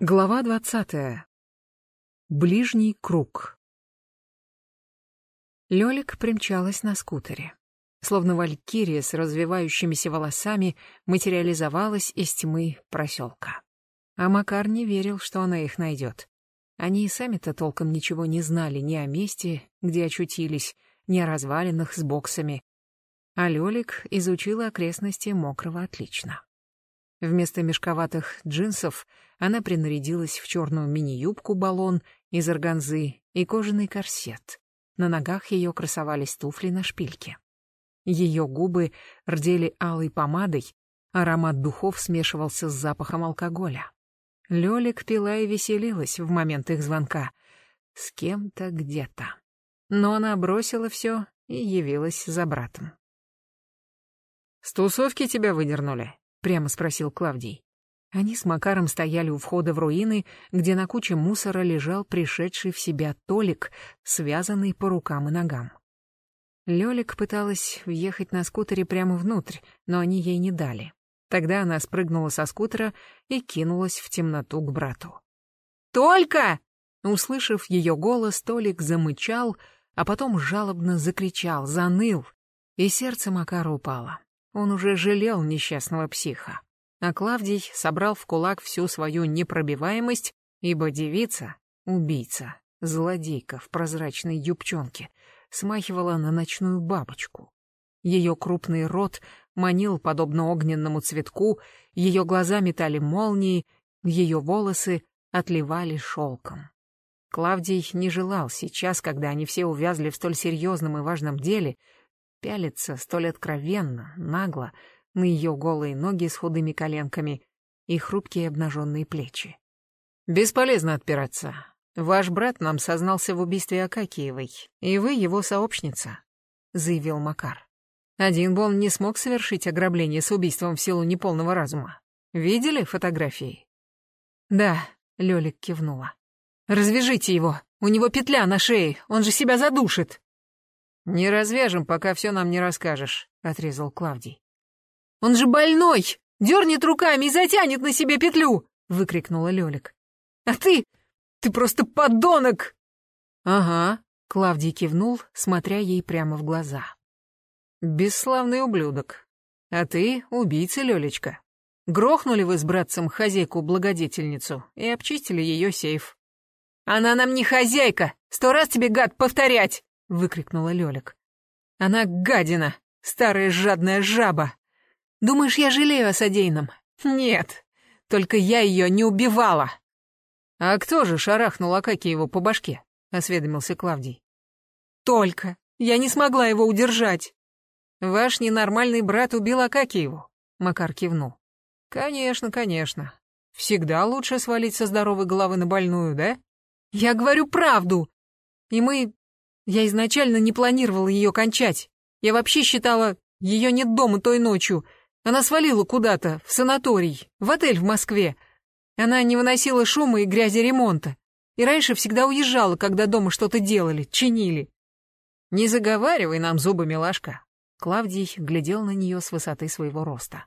Глава двадцатая. Ближний круг. Лёлик примчалась на скутере. Словно валькирия с развивающимися волосами материализовалась из тьмы проселка. А Макар не верил, что она их найдет. Они и сами-то толком ничего не знали ни о месте, где очутились, ни о развалинах с боксами. А Лёлик изучила окрестности Мокрого отлично. Вместо мешковатых джинсов она принарядилась в черную мини-юбку-баллон из органзы и кожаный корсет. На ногах ее красовались туфли на шпильке. Ее губы рдели алой помадой, аромат духов смешивался с запахом алкоголя. Лёлик пила и веселилась в момент их звонка. С кем-то где-то. Но она бросила все и явилась за братом. «С тусовки тебя выдернули?» — прямо спросил Клавдий. Они с Макаром стояли у входа в руины, где на куче мусора лежал пришедший в себя Толик, связанный по рукам и ногам. Лёлик пыталась въехать на скутере прямо внутрь, но они ей не дали. Тогда она спрыгнула со скутера и кинулась в темноту к брату. «Только!» Услышав ее голос, Толик замычал, а потом жалобно закричал, заныл, и сердце Макара упало. Он уже жалел несчастного психа. А Клавдий собрал в кулак всю свою непробиваемость, ибо девица, убийца, злодейка в прозрачной юбчонке, смахивала на ночную бабочку. Ее крупный рот манил подобно огненному цветку, ее глаза метали молнии, ее волосы отливали шелком. Клавдий не желал сейчас, когда они все увязли в столь серьезном и важном деле, пялится столь откровенно, нагло, на ее голые ноги с худыми коленками и хрупкие обнаженные плечи. «Бесполезно отпираться. Ваш брат нам сознался в убийстве Акакиевой, и вы его сообщница», — заявил Макар. «Один бы он не смог совершить ограбление с убийством в силу неполного разума. Видели фотографии?» «Да», — Лёлик кивнула. «Развяжите его, у него петля на шее, он же себя задушит». «Не развяжем, пока все нам не расскажешь», — отрезал Клавдий. «Он же больной! Дернет руками и затянет на себе петлю!» — выкрикнула Лёлик. «А ты... ты просто подонок!» «Ага», — Клавдий кивнул, смотря ей прямо в глаза. «Бесславный ублюдок. А ты убийца, Лёлечка. Грохнули вы с братцем хозяйку-благодетельницу и обчистили ее сейф». «Она нам не хозяйка! Сто раз тебе, гад, повторять!» — выкрикнула Лёлик. «Она гадина, старая жадная жаба. Думаешь, я жалею о содеянном? Нет, только я ее не убивала». «А кто же шарахнул Акакиеву по башке?» — осведомился Клавдий. «Только. Я не смогла его удержать». «Ваш ненормальный брат убил Акакиеву?» — Макар кивнул. «Конечно, конечно. Всегда лучше свалить со здоровой головы на больную, да?» «Я говорю правду. И мы я изначально не планировала ее кончать. Я вообще считала, ее нет дома той ночью. Она свалила куда-то, в санаторий, в отель в Москве. Она не выносила шума и грязи ремонта. И раньше всегда уезжала, когда дома что-то делали, чинили. «Не заговаривай нам зубы, милашка». Клавдий глядел на нее с высоты своего роста.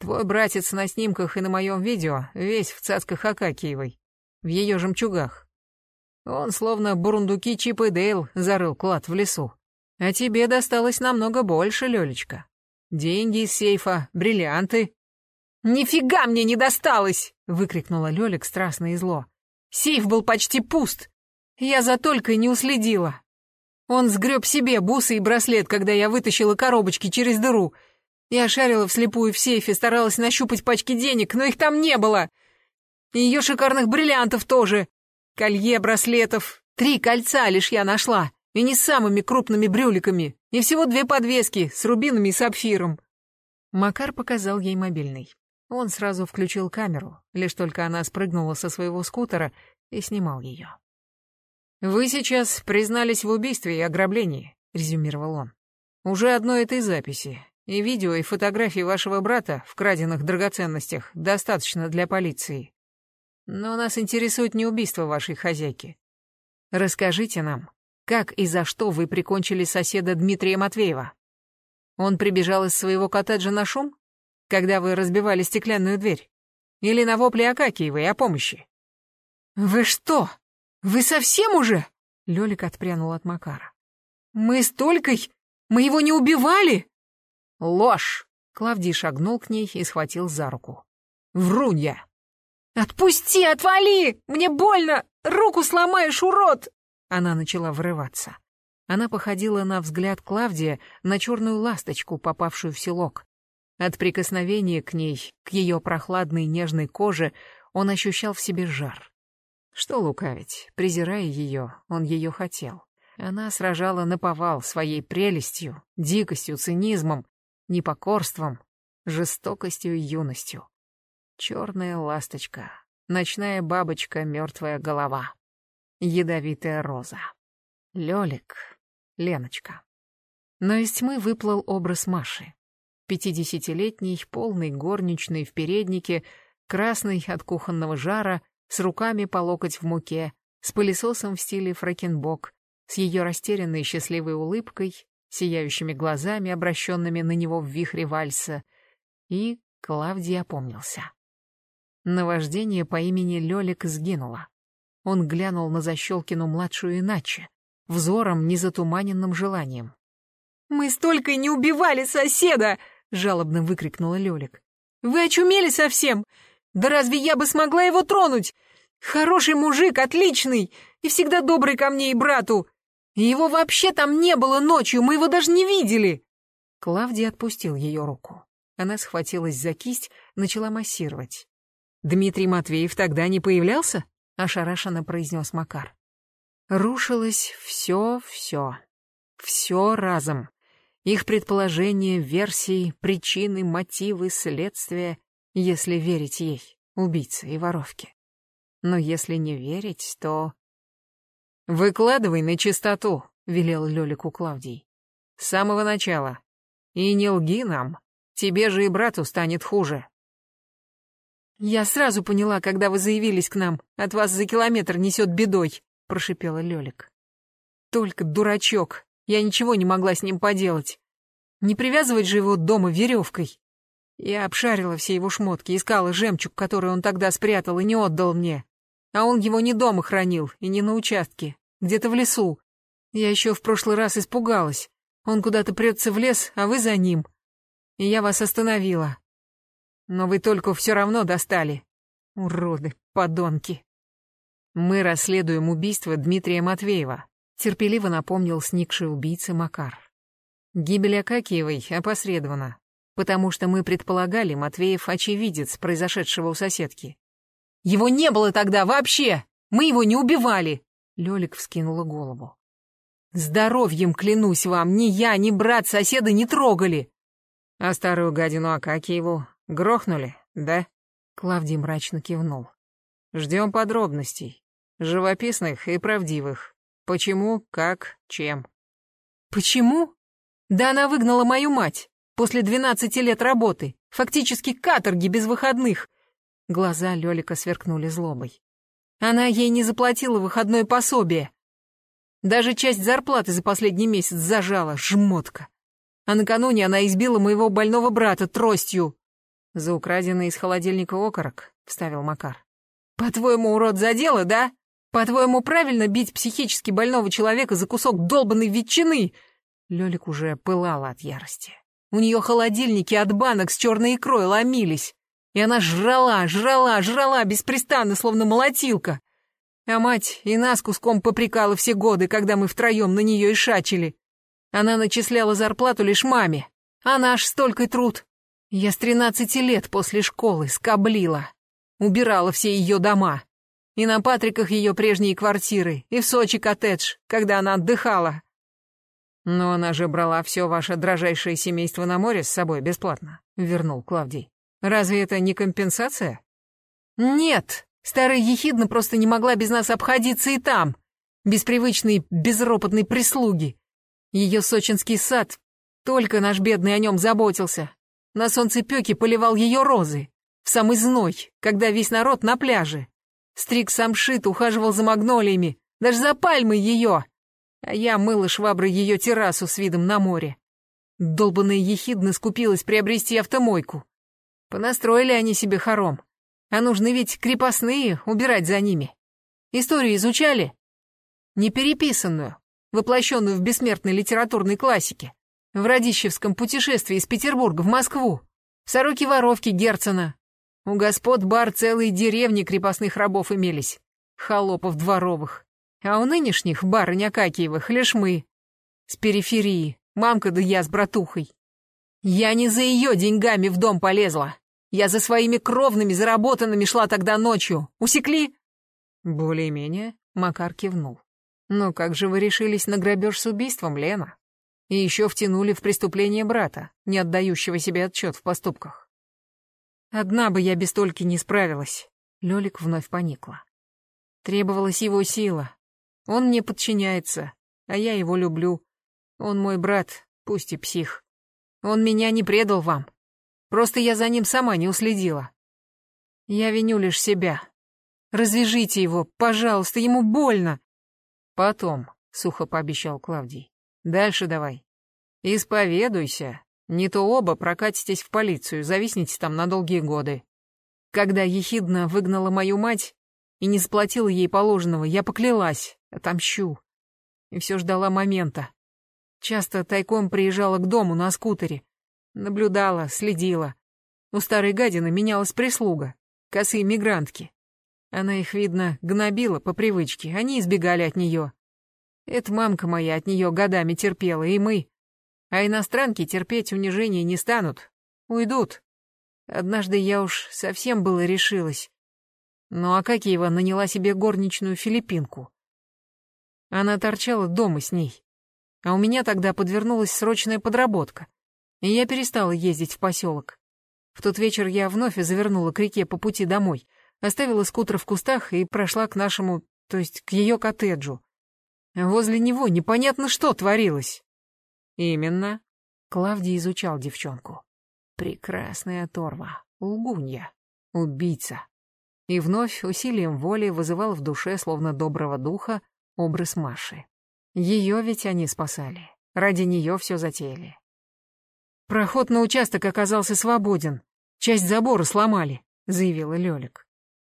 «Твой братец на снимках и на моем видео весь в цацках Акакиевой, в ее жемчугах. Он словно бурундуки Чип и Дейл зарыл клад в лесу. А тебе досталось намного больше, Лёлечка. Деньги из сейфа, бриллианты. «Нифига мне не досталось!» — выкрикнула Лёлик страстно и зло. «Сейф был почти пуст. Я за Толькой не уследила. Он сгреб себе бусы и браслет, когда я вытащила коробочки через дыру. Я шарила вслепую в сейфе, старалась нащупать пачки денег, но их там не было. И ее шикарных бриллиантов тоже. Колье браслетов. Три кольца лишь я нашла. И не с самыми крупными брюликами. И всего две подвески с рубинами и сапфиром. Макар показал ей мобильный. Он сразу включил камеру, лишь только она спрыгнула со своего скутера и снимал ее. «Вы сейчас признались в убийстве и ограблении», — резюмировал он. «Уже одной этой записи, и видео, и фотографии вашего брата в краденных драгоценностях достаточно для полиции. Но нас интересует не убийство вашей хозяйки. Расскажите нам, как и за что вы прикончили соседа Дмитрия Матвеева? Он прибежал из своего коттеджа на шум, когда вы разбивали стеклянную дверь? Или на вопли Акакиевой о помощи?» «Вы что? Вы совсем уже?» Лёлик отпрянул от Макара. «Мы с Толькой? Мы его не убивали?» «Ложь!» Клавдий шагнул к ней и схватил за руку. «Врунья!» «Отпусти, отвали! Мне больно! Руку сломаешь, урод!» Она начала врываться. Она походила на взгляд Клавдия на черную ласточку, попавшую в селок. От прикосновения к ней, к ее прохладной нежной коже, он ощущал в себе жар. Что лукавить, презирая ее, он ее хотел. Она сражала наповал своей прелестью, дикостью, цинизмом, непокорством, жестокостью и юностью. Черная ласточка, ночная бабочка, мертвая голова, ядовитая роза. Лёлик, Леночка. Но из тьмы выплыл образ Маши. Пятидесятилетний, полный горничный в переднике, красный от кухонного жара, с руками по локоть в муке, с пылесосом в стиле фракенбок, с ее растерянной счастливой улыбкой, сияющими глазами, обращенными на него в вихре вальса, и Клавдий опомнился. Наваждение по имени Лёлик сгинуло. Он глянул на Защелкину младшую иначе, взором, незатуманенным желанием. «Мы столько не убивали соседа!» — жалобно выкрикнула Лёлик. «Вы очумели совсем? Да разве я бы смогла его тронуть? Хороший мужик, отличный, и всегда добрый ко мне и брату. Его вообще там не было ночью, мы его даже не видели!» Клавдий отпустил ее руку. Она схватилась за кисть, начала массировать. «Дмитрий Матвеев тогда не появлялся?» — ошарашенно произнес Макар. Рушилось все-все. Все разом. Их предположения, версии, причины, мотивы, следствия, если верить ей, убийце и воровке. Но если не верить, то... «Выкладывай на чистоту», — велел Лёлику Клавдий. «С самого начала. И не лги нам. Тебе же и брату станет хуже». «Я сразу поняла, когда вы заявились к нам. От вас за километр несет бедой», — прошипела Лёлик. «Только дурачок. Я ничего не могла с ним поделать. Не привязывать же его дома веревкой. Я обшарила все его шмотки, искала жемчуг, который он тогда спрятал и не отдал мне. А он его не дома хранил и не на участке, где-то в лесу. Я еще в прошлый раз испугалась. Он куда-то прется в лес, а вы за ним. И я вас остановила. Но вы только все равно достали. Уроды, подонки. Мы расследуем убийство Дмитрия Матвеева, терпеливо напомнил сникший убийца Макар. Гибель Акакиевой опосредована, потому что мы предполагали, Матвеев очевидец произошедшего у соседки. Его не было тогда вообще! Мы его не убивали!» Лёлик вскинула голову. «Здоровьем клянусь вам, ни я, ни брат соседа не трогали!» «А старую гадину Акакиеву грохнули, да?» Клавдий мрачно кивнул. «Ждем подробностей, живописных и правдивых. Почему, как, чем?» «Почему? Да она выгнала мою мать после двенадцати лет работы, фактически каторги без выходных, Глаза Лёлика сверкнули злобой. Она ей не заплатила выходное пособие. Даже часть зарплаты за последний месяц зажала, жмотка. А накануне она избила моего больного брата тростью. За украденный из холодильника окорок, вставил Макар. По-твоему, урод задело, да? По-твоему, правильно бить психически больного человека за кусок долбанной ветчины? Лёлик уже пылала от ярости. У нее холодильники от банок с черной икрой ломились. И она жрала, жрала, жрала беспрестанно, словно молотилка. А мать и нас куском попрекала все годы, когда мы втроем на нее и шачили. Она начисляла зарплату лишь маме, а наш столько труд. Я с тринадцати лет после школы скоблила. Убирала все ее дома. И на Патриках ее прежние квартиры, и в Сочи коттедж, когда она отдыхала. Но она же брала все ваше дрожайшее семейство на море с собой бесплатно, вернул Клавдий. Разве это не компенсация? Нет, старая ехидна просто не могла без нас обходиться и там, без привычной безропотной прислуги. Ее сочинский сад, только наш бедный о нем заботился. На солнцепёке поливал ее розы, в самый зной, когда весь народ на пляже. Стриг самшит ухаживал за магнолиями, даже за пальмой ее. А я мыла шваброй ее террасу с видом на море. Долбанная ехидна скупилась приобрести автомойку. Понастроили они себе хором. А нужны ведь крепостные, убирать за ними. Историю изучали? Не переписанную, воплощенную в бессмертной литературной классике. В Радищевском путешествии из Петербурга в Москву. В Сороке-воровке Герцена. У господ бар целые деревни крепостных рабов имелись. Холопов дворовых. А у нынешних, барынь Акакиевых, лишь мы. С периферии. Мамка да я с братухой. Я не за ее деньгами в дом полезла. Я за своими кровными заработанными шла тогда ночью. Усекли? Более-менее, Макар кивнул. Но как же вы решились на грабеж с убийством, Лена? И еще втянули в преступление брата, не отдающего себе отчет в поступках. Одна бы я без Тольки не справилась. Лёлик вновь поникла. Требовалась его сила. Он мне подчиняется, а я его люблю. Он мой брат, пусть и псих. Он меня не предал вам. Просто я за ним сама не уследила. Я виню лишь себя. Развяжите его, пожалуйста, ему больно. Потом, сухо пообещал Клавдий. Дальше давай. Исповедуйся. Не то оба прокатитесь в полицию, зависнете там на долгие годы. Когда ехидно выгнала мою мать и не заплатила ей положенного, я поклялась, отомщу. И все ждала момента. Часто тайком приезжала к дому на скутере, Наблюдала, следила. У старой гадины менялась прислуга, косые мигрантки. Она их, видно, гнобила по привычке, они избегали от нее. Это мамка моя от нее годами терпела, и мы. А иностранки терпеть унижение не станут, уйдут. Однажды я уж совсем было решилась. Но Акакиева наняла себе горничную филиппинку. Она торчала дома с ней. А у меня тогда подвернулась срочная подработка и я перестала ездить в поселок. В тот вечер я вновь завернула к реке по пути домой, оставила скутер в кустах и прошла к нашему, то есть к ее коттеджу. Возле него непонятно что творилось. Именно. Клавдий изучал девчонку. Прекрасная торва, лгунья, убийца. И вновь усилием воли вызывал в душе, словно доброго духа, образ Маши. Ее ведь они спасали. Ради нее все затеяли. «Проход на участок оказался свободен. Часть забора сломали», — заявила Лёлик.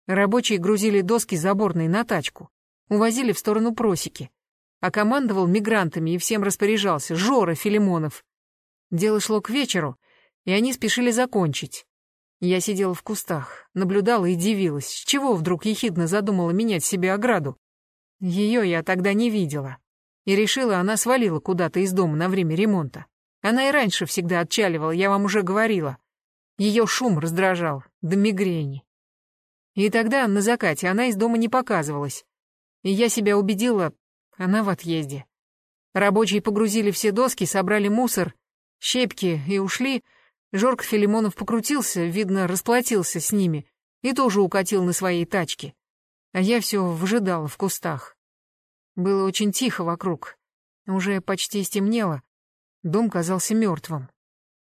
Рабочие грузили доски заборной на тачку, увозили в сторону просеки, а командовал мигрантами и всем распоряжался Жора Филимонов. Дело шло к вечеру, и они спешили закончить. Я сидела в кустах, наблюдала и дивилась, с чего вдруг ехидно задумала менять себе ограду. Ее я тогда не видела, и решила, она свалила куда-то из дома на время ремонта. Она и раньше всегда отчаливала, я вам уже говорила. Ее шум раздражал, до мигрени. И тогда, на закате, она из дома не показывалась. И я себя убедила, она в отъезде. Рабочие погрузили все доски, собрали мусор, щепки и ушли. Жорк Филимонов покрутился, видно, расплатился с ними и тоже укатил на своей тачке. А я все выжидала в кустах. Было очень тихо вокруг. Уже почти стемнело. Дом казался мертвым.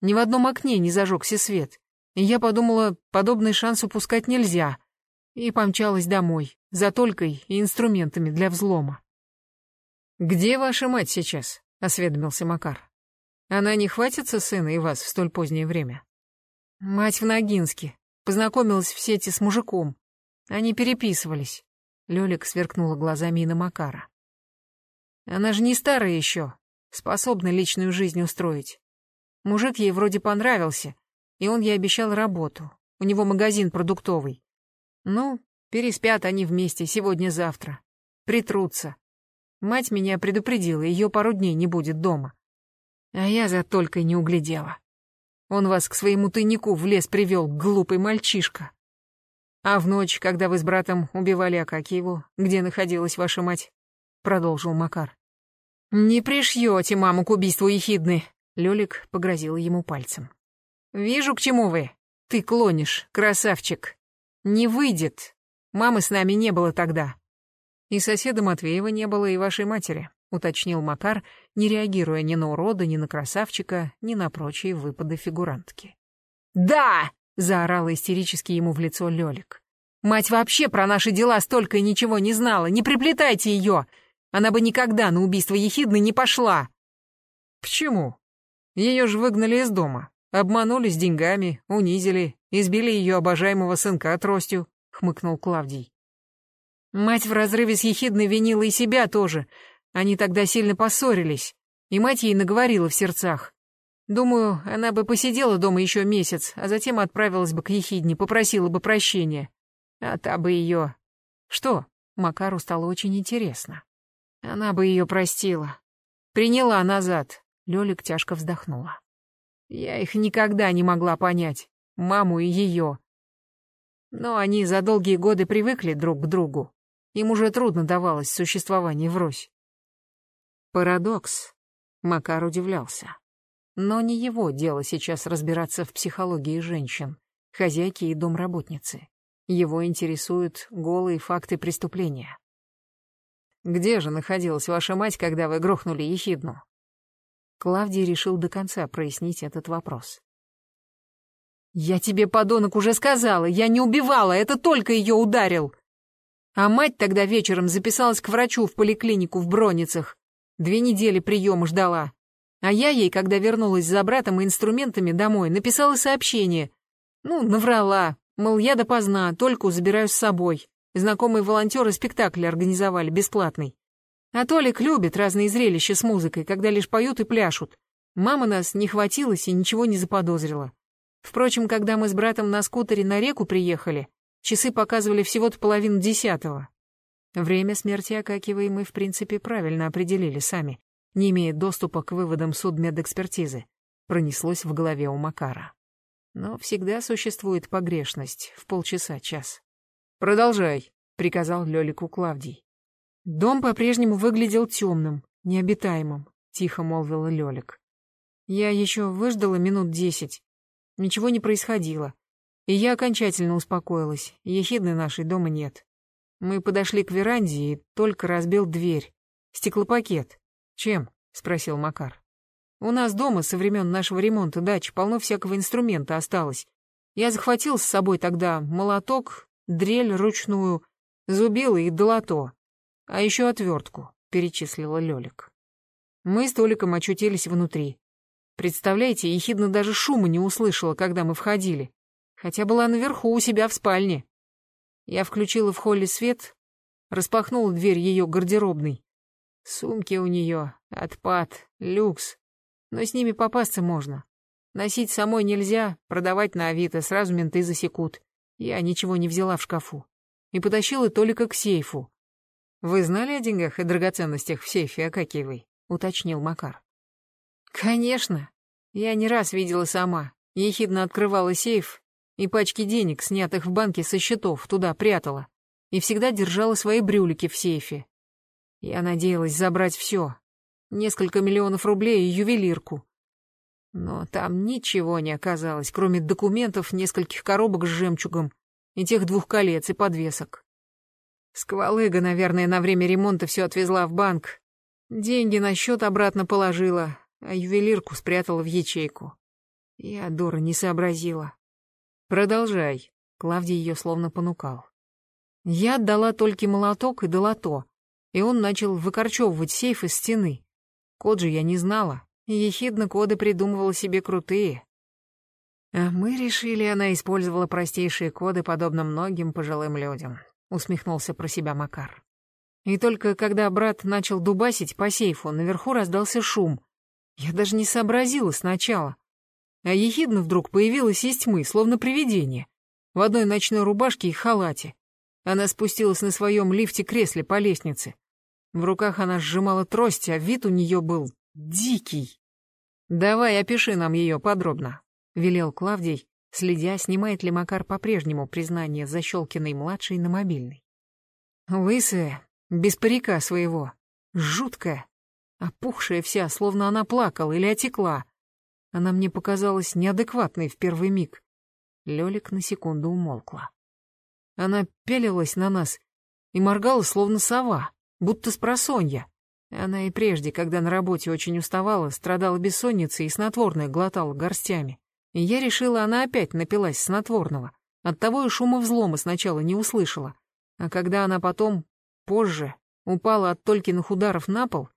Ни в одном окне не зажегся свет. И я подумала, подобный шанс упускать нельзя. И помчалась домой, за толькой и инструментами для взлома. «Где ваша мать сейчас?» — осведомился Макар. «Она не хватится сына и вас в столь позднее время?» «Мать в Ногинске. Познакомилась в сети с мужиком. Они переписывались». Лёлик сверкнула глазами и на Макара. «Она же не старая еще, Способна личную жизнь устроить. Мужик ей вроде понравился, и он ей обещал работу. У него магазин продуктовый. Ну, переспят они вместе сегодня-завтра. Притрутся. Мать меня предупредила, ее пару дней не будет дома. А я за только не углядела. Он вас к своему тайнику в лес привел, глупый мальчишка. А в ночь, когда вы с братом убивали Акакиеву, где находилась ваша мать? Продолжил Макар. «Не пришьете маму к убийству ехидны», — Лёлик погрозил ему пальцем. «Вижу, к чему вы. Ты клонишь, красавчик. Не выйдет. Мамы с нами не было тогда». «И соседа Матвеева не было, и вашей матери», — уточнил Макар, не реагируя ни на урода, ни на красавчика, ни на прочие выпады фигурантки. «Да!» — заорала истерически ему в лицо Лёлик. «Мать вообще про наши дела столько и ничего не знала. Не приплетайте ее! Она бы никогда на убийство Ехидны не пошла. Почему? Ее же выгнали из дома. Обманули с деньгами, унизили, избили ее обожаемого сынка тростью», — хмыкнул Клавдий. Мать в разрыве с ехидной винила и себя тоже. Они тогда сильно поссорились, и мать ей наговорила в сердцах. Думаю, она бы посидела дома еще месяц, а затем отправилась бы к ехидне, попросила бы прощения. А та бы ее... Что? Макару стало очень интересно. Она бы ее простила. Приняла назад. Лёлик тяжко вздохнула. Я их никогда не могла понять, маму и ее. Но они за долгие годы привыкли друг к другу. Им уже трудно давалось существование врозь. Парадокс. Макар удивлялся. Но не его дело сейчас разбираться в психологии женщин, хозяйки и домработницы. Его интересуют голые факты преступления. «Где же находилась ваша мать, когда вы грохнули ехидну?» Клавдий решил до конца прояснить этот вопрос. «Я тебе, подонок, уже сказала, я не убивала, это только ее ударил!» А мать тогда вечером записалась к врачу в поликлинику в Броницах. Две недели приема ждала. А я ей, когда вернулась за братом и инструментами домой, написала сообщение. Ну, наврала, Мол, я допоздна, только забираю с собой. Знакомые волонтеры спектакль организовали, бесплатный. А Толик любит разные зрелища с музыкой, когда лишь поют и пляшут. Мама нас не хватилась и ничего не заподозрила. Впрочем, когда мы с братом на скутере на реку приехали, часы показывали всего-то половину десятого. Время смерти Акакиевой мы, в принципе, правильно определили сами, не имея доступа к выводам судмедэкспертизы. Пронеслось в голове у Макара. Но всегда существует погрешность в полчаса-час. «Продолжай», — приказал Лёлику Клавдий. Дом по-прежнему выглядел темным, необитаемым, тихо молвила Лёлик. Я еще выждала минут десять. Ничего не происходило. И я окончательно успокоилась. Ехидны нашей дома нет. Мы подошли к веранде, и только разбил дверь. Стеклопакет. «Чем?» — спросил Макар. У нас дома со времен нашего ремонта дачи полно всякого инструмента осталось. Я захватил с собой тогда молоток, дрель ручную, зубило и долото. А еще отвертку, перечислила Лёлик. Мы с Толиком очутились внутри. Представляете, ехидно даже шума не услышала, когда мы входили. Хотя была наверху у себя в спальне. Я включила в холле свет, распахнула дверь ее гардеробной. Сумки у нее, отпад, люкс, но с ними попасться можно. Носить самой нельзя, продавать на Авито, сразу менты засекут. Я ничего не взяла в шкафу. И потащила только к сейфу. «Вы знали о деньгах и драгоценностях в сейфе Акакиевой?» — уточнил Макар. «Конечно. Я не раз видела сама. Ехидно открывала сейф и пачки денег, снятых в банке со счетов, туда прятала. И всегда держала свои брюлики в сейфе. Я надеялась забрать все, несколько миллионов рублей и ювелирку. Но там ничего не оказалось, кроме документов, нескольких коробок с жемчугом и тех двух колец и подвесок. Сквалыга, наверное, на время ремонта все отвезла в банк. Деньги на счет обратно положила, а ювелирку спрятала в ячейку. Я, дура, не сообразила. Продолжай. Клавдий ее словно понукал. Я отдала только молоток и долото, и он начал выкорчевывать сейф из стены. Код же я не знала, и ехидно коды придумывала себе крутые. А мы решили, она использовала простейшие коды, подобно многим пожилым людям, усмехнулся про себя Макар. И только когда брат начал дубасить по сейфу, наверху раздался шум. Я даже не сообразила сначала. А ехидно вдруг появилась из тьмы, словно привидение, в одной ночной рубашке и халате. Она спустилась на своем лифте-кресле по лестнице. В руках она сжимала трость, а вид у нее был дикий. «Давай опиши нам ее подробно», — велел Клавдий, следя, снимает ли Макар по-прежнему признание Защелкиной-младшей на мобильный. Лысая, без парика своего, жуткая, опухшая вся, словно она плакала или отекла. Она мне показалась неадекватной в первый миг. Лёлик на секунду умолкла. Она пялилась на нас и моргала, словно сова будто с просонья. Она и прежде, когда на работе очень уставала, страдала бессонницей и снотворное глотала горстями. И я решила, она опять напилась снотворного. Оттого и шума взлома сначала не услышала. А когда она потом, позже, упала от Толькиных ударов на пол,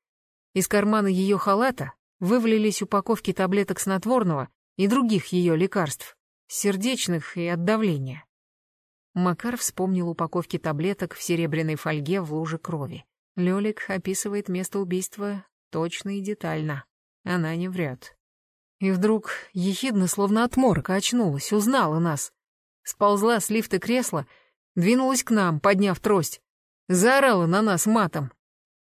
из кармана ее халата вывалились упаковки таблеток снотворного и других ее лекарств, сердечных и от давления. Макар вспомнил упаковки таблеток в серебряной фольге в луже крови. Лёлик описывает место убийства точно и детально. Она не врет. И вдруг ехидно, словно от очнулась, узнала нас. Сползла с лифта кресла, двинулась к нам, подняв трость. Заорала на нас матом.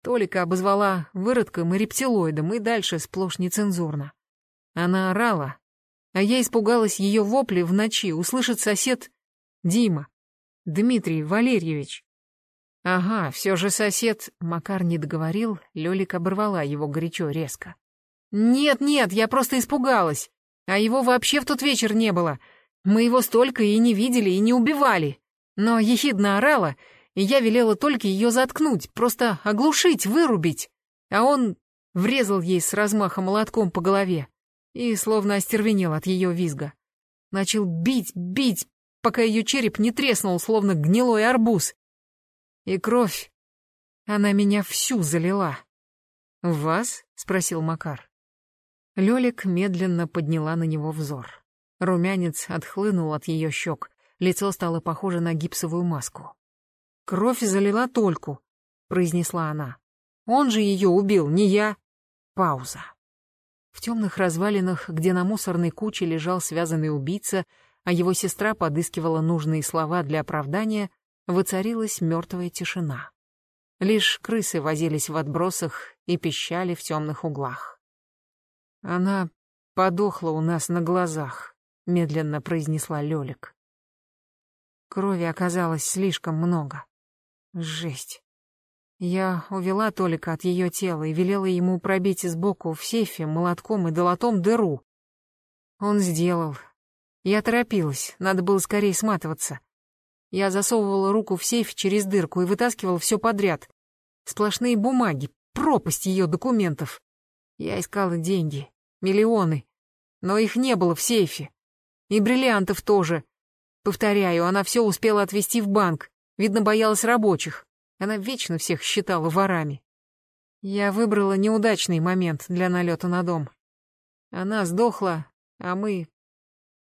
Толика обозвала выродком и рептилоидом, и дальше сплошь нецензурно. Она орала, а я испугалась ее вопли в ночи, услышит сосед Дима, Дмитрий Валерьевич. Ага, все же сосед, Макар не договорил, Лёлик оборвала его горячо, резко. Нет, нет, я просто испугалась. А его вообще в тот вечер не было. Мы его столько и не видели, и не убивали. Но ехидно орала, и я велела только ее заткнуть, просто оглушить, вырубить. А он врезал ей с размаха молотком по голове и словно остервенел от ее визга. Начал бить, бить, пока ее череп не треснул, словно гнилой арбуз. И кровь, она меня всю залила. «Вас?» — спросил Макар. Лёлик медленно подняла на него взор. Румянец отхлынул от ее щек, лицо стало похоже на гипсовую маску. «Кровь залила Тольку», — произнесла она. «Он же ее убил, не я». Пауза. В темных развалинах, где на мусорной куче лежал связанный убийца, а его сестра подыскивала нужные слова для оправдания, воцарилась мертвая тишина. Лишь крысы возились в отбросах и пищали в темных углах. «Она подохла у нас на глазах», — медленно произнесла Лёлик. Крови оказалось слишком много. Жесть. Я увела Толика от ее тела и велела ему пробить сбоку в сейфе молотком и долотом дыру. Он сделал. Я торопилась, надо было скорее сматываться. Я засовывала руку в сейф через дырку и вытаскивала все подряд. Сплошные бумаги, пропасть ее документов. Я искала деньги, миллионы, но их не было в сейфе. И бриллиантов тоже. Повторяю, она все успела отвезти в банк, видно, боялась рабочих. Она вечно всех считала ворами. Я выбрала неудачный момент для налета на дом. Она сдохла, а мы...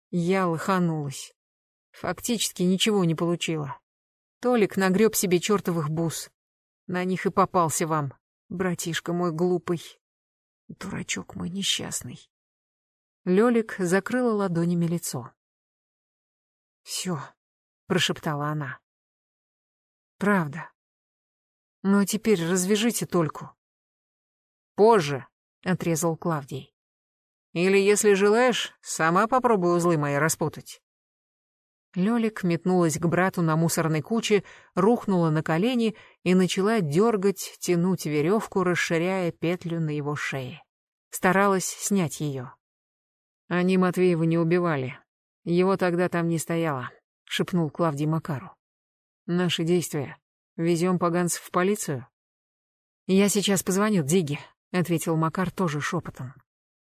Я лоханулась. Фактически ничего не получила. Толик нагреб себе чертовых бус. На них и попался вам, братишка мой глупый. Дурачок мой несчастный. Лёлик закрыла ладонями лицо. «Всё», — прошептала она. «Правда. А теперь развяжите только. Позже, отрезал Клавдий. Или, если желаешь, сама попробуй узлы мои распутать. Лёлик метнулась к брату на мусорной куче, рухнула на колени и начала дергать, тянуть веревку, расширяя петлю на его шее. Старалась снять ее. Они Матвеева не убивали. Его тогда там не стояло, шепнул Клавдий Макару. Наши действия Везем поганцев в полицию? Я сейчас позвоню Диге, ответил Макар тоже шепотом.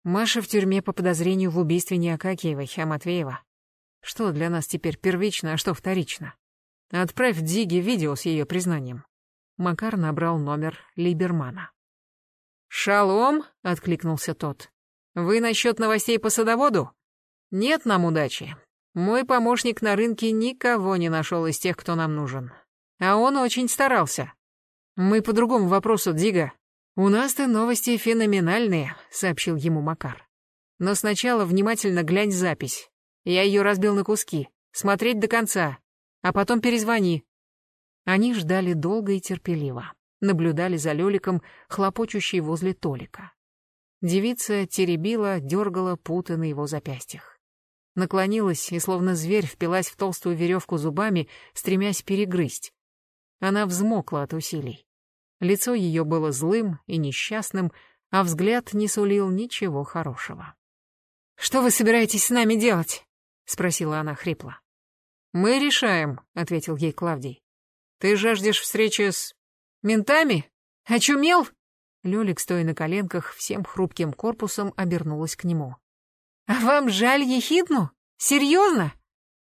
Маша в тюрьме по подозрению в убийстве не Акакиевой, а Матвеева. Что для нас теперь первично, а что вторично? Отправь Диге видео с ее признанием. Макар набрал номер Либермана. «Шалом!» — откликнулся тот. «Вы насчет новостей по садоводу?» «Нет нам удачи. Мой помощник на рынке никого не нашел из тех, кто нам нужен. А он очень старался. Мы по другому вопросу, Дига. У нас-то новости феноменальные, сообщил ему Макар. Но сначала внимательно глянь запись. Я ее разбил на куски. Смотреть до конца. А потом перезвони. Они ждали долго и терпеливо. Наблюдали за Лёликом, хлопочущей возле Толика. Девица теребила, дергала путы на его запястьях. Наклонилась и, словно зверь, впилась в толстую веревку зубами, стремясь перегрызть. Она взмокла от усилий. Лицо ее было злым и несчастным, а взгляд не сулил ничего хорошего. «Что вы собираетесь с нами делать?» — спросила она хрипло. «Мы решаем», — ответил ей Клавдий. «Ты жаждешь встречи с... ментами? Очумел?» Лёлик, стоя на коленках, всем хрупким корпусом обернулась к нему. «А вам жаль ехидну? Серьезно?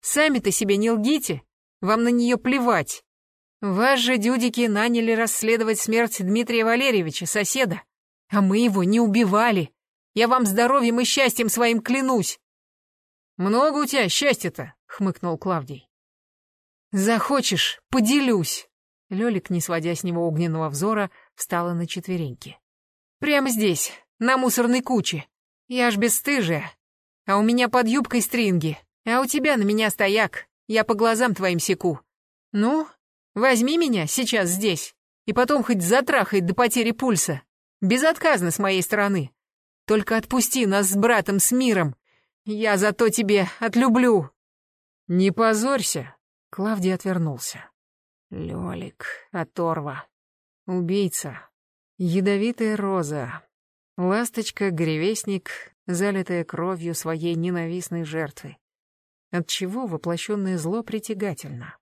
Сами-то себе не лгите. Вам на нее плевать. Вас же дюдики наняли расследовать смерть Дмитрия Валерьевича, соседа. А мы его не убивали. Я вам здоровьем и счастьем своим клянусь. Много у тебя счастья-то, хмыкнул Клавдий. Захочешь, поделюсь. Лёлик, не сводя с него огненного взора, встала на четвереньки. Прямо здесь, на мусорной куче. Я ж бесстыжая. А у меня под юбкой стринги. А у тебя на меня стояк. Я по глазам твоим секу. Ну, возьми меня сейчас здесь. И потом хоть затрахай до потери пульса. Безотказно с моей стороны. Только отпусти нас с братом, с миром. Я зато тебе отлюблю. Не позорься. Клавдий отвернулся. Лёлик, оторва. Убийца. Ядовитая роза. Ласточка-гревестник, залитая кровью своей ненавистной жертвы. Отчего воплощенное зло притягательно?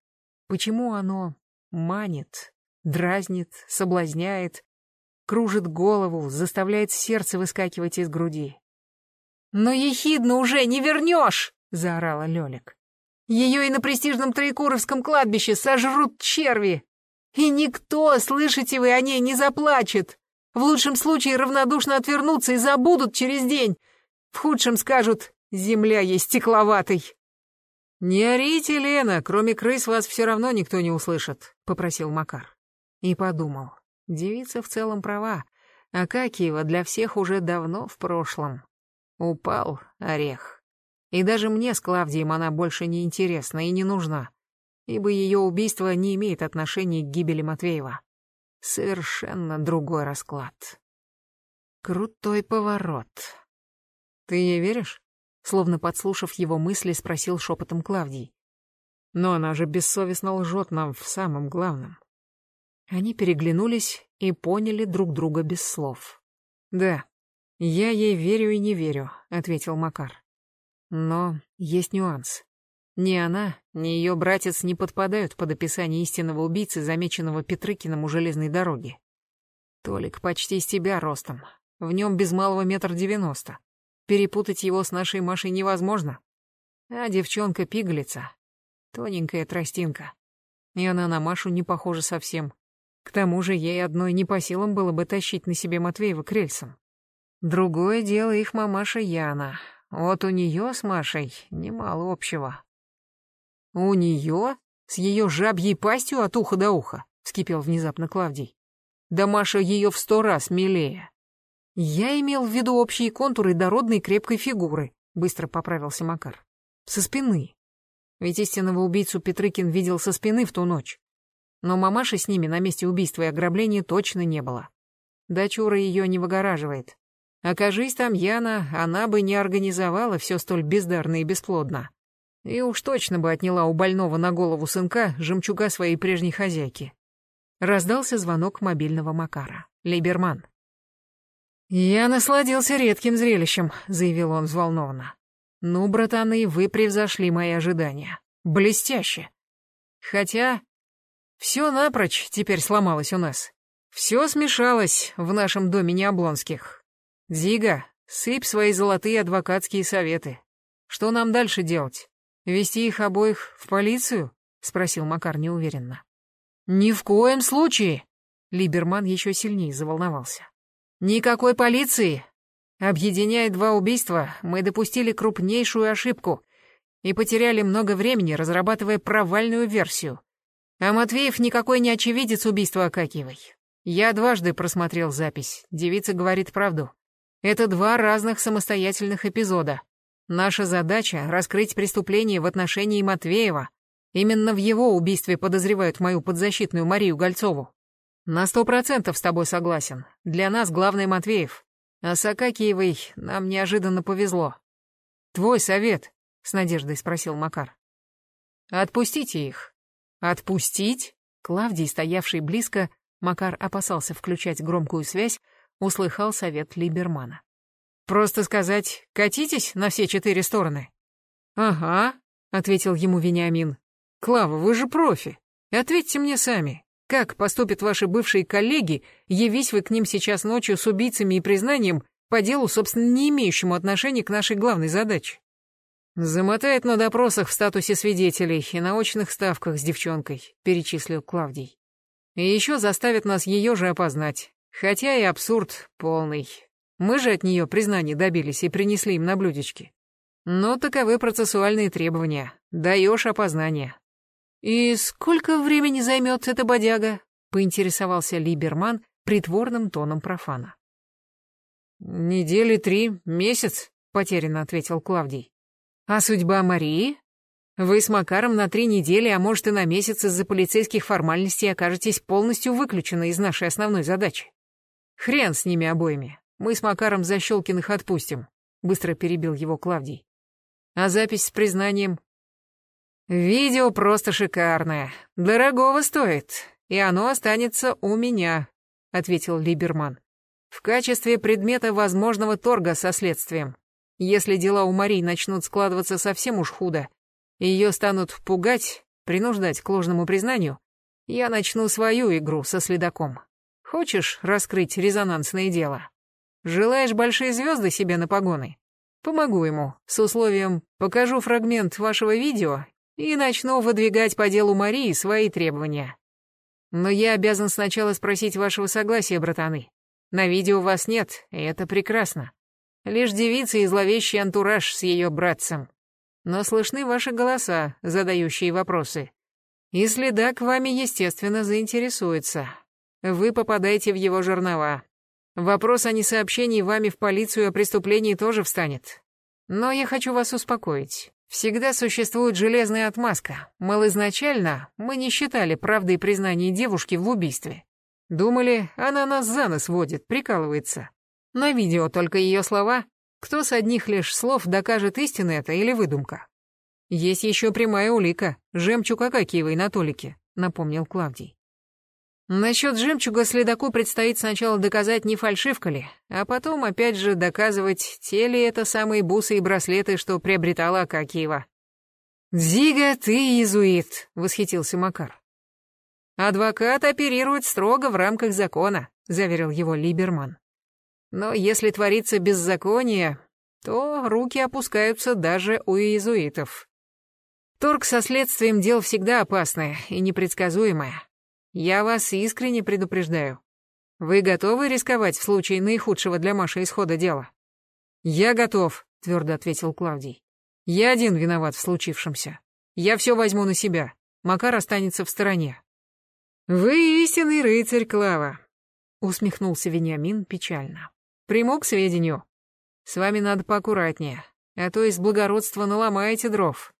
Почему оно манит, дразнит, соблазняет, кружит голову, заставляет сердце выскакивать из груди? «Но ехидно уже не вернешь!» — заорала Лёлик. «Ее и на престижном Троекуровском кладбище сожрут черви! И никто, слышите вы, о ней не заплачет! В лучшем случае равнодушно отвернутся и забудут через день! В худшем скажут «земля есть стекловатой!» «Не орите, Лена, кроме крыс вас все равно никто не услышит», — попросил Макар. И подумал, девица в целом права, а Какиева для всех уже давно в прошлом. Упал орех. И даже мне с Клавдием она больше не интересна и не нужна, ибо ее убийство не имеет отношения к гибели Матвеева. Совершенно другой расклад. Крутой поворот. Ты ей веришь? Словно подслушав его мысли, спросил шепотом Клавдий. Но она же бессовестно лжет нам в самом главном. Они переглянулись и поняли друг друга без слов. «Да, я ей верю и не верю», — ответил Макар. «Но есть нюанс. Ни она, ни ее братец не подпадают под описание истинного убийцы, замеченного Петрыкиным у железной дороги. Толик почти с тебя ростом, в нем без малого метр девяносто. Перепутать его с нашей Машей невозможно. А девчонка пигалица. Тоненькая тростинка. И она на Машу не похожа совсем. К тому же ей одной не по силам было бы тащить на себе Матвеева к рельсам. Другое дело их мамаша Яна. Вот у нее с Машей немало общего. У нее? С ее жабьей пастью от уха до уха? Вскипел внезапно Клавдий. Да Маша ее в сто раз милее. «Я имел в виду общие контуры дородной крепкой фигуры», — быстро поправился Макар. «Со спины. Ведь истинного убийцу Петрыкин видел со спины в ту ночь. Но мамаши с ними на месте убийства и ограбления точно не было. Дочура ее не выгораживает. Окажись там Яна, она бы не организовала все столь бездарно и бесплодно. И уж точно бы отняла у больного на голову сынка жемчуга своей прежней хозяйки. Раздался звонок мобильного Макара. Лейберман. «Я насладился редким зрелищем», — заявил он взволнованно. «Ну, братаны, вы превзошли мои ожидания. Блестяще. Хотя все напрочь теперь сломалось у нас. Все смешалось в нашем доме Необлонских. Зига, сыпь свои золотые адвокатские советы. Что нам дальше делать? Вести их обоих в полицию?» — спросил Макар неуверенно. «Ни в коем случае!» Либерман еще сильнее заволновался. Никакой полиции. Объединяя два убийства, мы допустили крупнейшую ошибку и потеряли много времени, разрабатывая провальную версию. А Матвеев никакой не очевидец убийства Акакиевой. Я дважды просмотрел запись, девица говорит правду. Это два разных самостоятельных эпизода. Наша задача — раскрыть преступление в отношении Матвеева. Именно в его убийстве подозревают мою подзащитную Марию Гольцову. На сто процентов с тобой согласен. Для нас главный Матвеев. А с Акакиевой нам неожиданно повезло. Твой совет, с надеждой спросил Макар. Отпустите их. Отпустить? Клавдий, стоявший близко, Макар опасался включать громкую связь, услыхал совет Либермана. Просто сказать «катитесь на все четыре стороны». «Ага», — ответил ему Вениамин. «Клава, вы же профи. Ответьте мне сами. Как поступят ваши бывшие коллеги, явись вы к ним сейчас ночью с убийцами и признанием по делу, собственно, не имеющему отношения к нашей главной задаче? Замотает на допросах в статусе свидетелей и на очных ставках с девчонкой, перечислил Клавдий. И еще заставит нас ее же опознать. Хотя и абсурд полный. Мы же от нее признания добились и принесли им на блюдечке. Но таковы процессуальные требования. Даешь опознание. И сколько времени займет эта бодяга? Поинтересовался Либерман притворным тоном профана. Недели три, месяц, потерянно ответил Клавдий. А судьба Марии? Вы с Макаром на три недели, а может и на месяц из-за полицейских формальностей окажетесь полностью выключены из нашей основной задачи. Хрен с ними обоими. Мы с Макаром Защелкиных отпустим, быстро перебил его Клавдий. А запись с признанием? Видео просто шикарное. Дорогого стоит, и оно останется у меня, ответил Либерман. В качестве предмета возможного торга со следствием. Если дела у Марии начнут складываться совсем уж худо, ее станут пугать, принуждать к ложному признанию, я начну свою игру со следаком. Хочешь раскрыть резонансное дело? Желаешь большие звезды себе на погоны? Помогу ему, с условием покажу фрагмент вашего видео и начну выдвигать по делу Марии свои требования. Но я обязан сначала спросить вашего согласия, братаны. На видео вас нет, и это прекрасно. Лишь девица и зловещий антураж с ее братцем но слышны ваши голоса, задающие вопросы. И следак вами, естественно, заинтересуется. Вы попадаете в его жернова. Вопрос о несообщении вами в полицию о преступлении тоже встанет. Но я хочу вас успокоить. Всегда существует железная отмазка. Мол, изначально мы не считали правдой признание девушки в убийстве. Думали, она нас за нос водит, прикалывается. На видео только ее слова, кто с одних лишь слов докажет, истину это или выдумка? Есть еще прямая улика, жемчуг Акакиевой на Толике, напомнил Клавдий. Насчет жемчуга следаку предстоит сначала доказать, не фальшивка ли, а потом опять же доказывать, те ли это самые бусы и браслеты, что приобретала Акакиева. «Дзига, ты иезуит», — восхитился Макар. «Адвокат оперирует строго в рамках закона», — заверил его Либерман. Но если творится беззаконие, то руки опускаются даже у иезуитов. Торг со следствием дел всегда опасное и непредсказуемое. Я вас искренне предупреждаю. Вы готовы рисковать в случае наихудшего для Маши исхода дела? Я готов, твердо ответил Клавдий. Я один виноват в случившемся. Я все возьму на себя. Макар останется в стороне. Вы истинный рыцарь, Клава, усмехнулся Вениамин печально. Приму к сведению. С вами надо поаккуратнее, а то из благородства наломаете дров.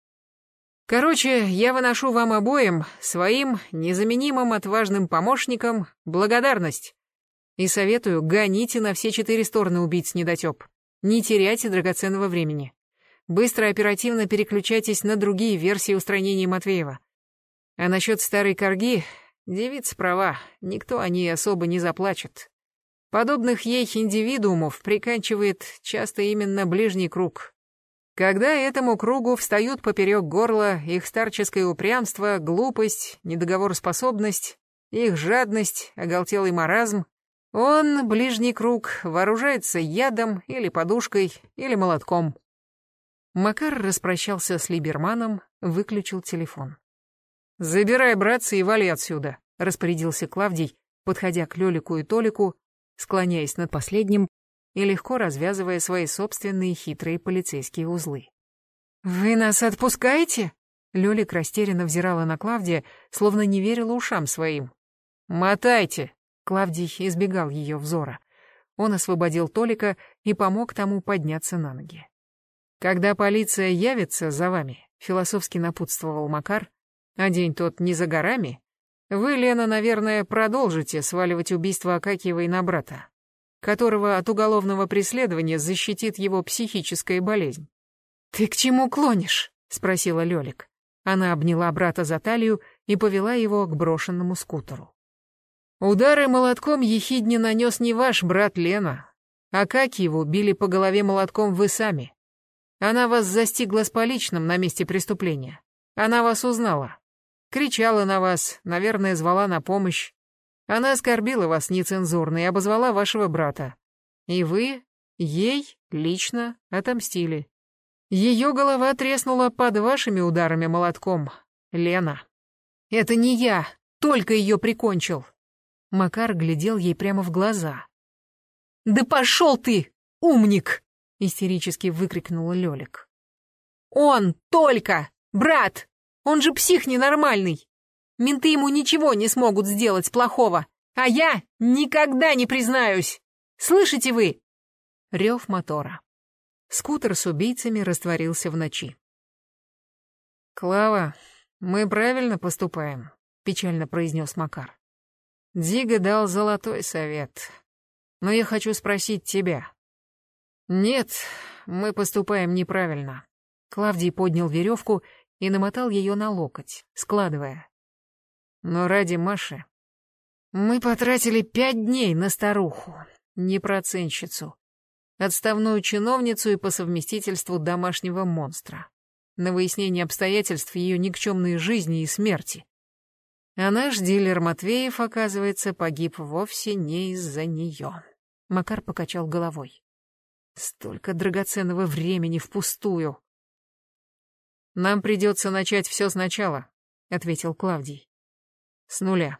Короче, я выношу вам обоим, своим незаменимым отважным помощникам, благодарность. И советую, гоните на все четыре стороны убийц недотеп. Не теряйте драгоценного времени. Быстро оперативно переключайтесь на другие версии устранения Матвеева. А насчет старой корги, девица права, никто о ней особо не заплачет. Подобных ей индивидуумов приканчивает часто именно ближний круг. Когда этому кругу встают поперек горла их старческое упрямство, глупость, недоговороспособность, их жадность, оголтелый маразм, он, ближний круг, вооружается ядом или подушкой, или молотком. Макар распрощался с Либерманом, выключил телефон. «Забирай, братцы, и вали отсюда», — распорядился Клавдий, подходя к Лёлику и Толику, склоняясь над последним и легко развязывая свои собственные хитрые полицейские узлы. «Вы нас отпускаете?» Лёлик растерянно взирала на Клавдия, словно не верила ушам своим. «Мотайте!» Клавдий избегал ее взора. Он освободил Толика и помог тому подняться на ноги. «Когда полиция явится за вами», — философски напутствовал Макар, «а день тот не за горами, вы, Лена, наверное, продолжите сваливать убийство Акакиевой на брата, которого от уголовного преследования защитит его психическая болезнь. «Ты к чему клонишь?» — спросила Лёлик. Она обняла брата за талию и повела его к брошенному скутеру. «Удары молотком ехидне нанес не ваш брат Лена. Акакиеву били по голове молотком вы сами. Она вас застигла с поличным на месте преступления. Она вас узнала. Кричала на вас, наверное, звала на помощь. Она оскорбила вас нецензурно и обозвала вашего брата. И вы ей лично отомстили. Ее голова треснула под вашими ударами молотком, Лена. Это не я, только ее прикончил. Макар глядел ей прямо в глаза. «Да пошел ты, умник!» — истерически выкрикнула Лёлик. Он только! Брат! Он же псих ненормальный! Менты ему ничего не смогут сделать плохого, а я никогда не признаюсь! Слышите вы?» Рев мотора. Скутер с убийцами растворился в ночи. «Клава, мы правильно поступаем», — печально произнес Макар. «Дига дал золотой совет. Но я хочу спросить тебя». «Нет, мы поступаем неправильно». Клавдий поднял веревку и намотал ее на локоть, складывая. «Но ради Маши мы потратили пять дней на старуху, не проценщицу, отставную чиновницу и по совместительству домашнего монстра на выяснение обстоятельств ее никчемной жизни и смерти. А наш дилер Матвеев, оказывается, погиб вовсе не из-за нее. Макар покачал головой. Столько драгоценного времени впустую. «Нам придется начать все сначала», — ответил Клавдий. «С нуля.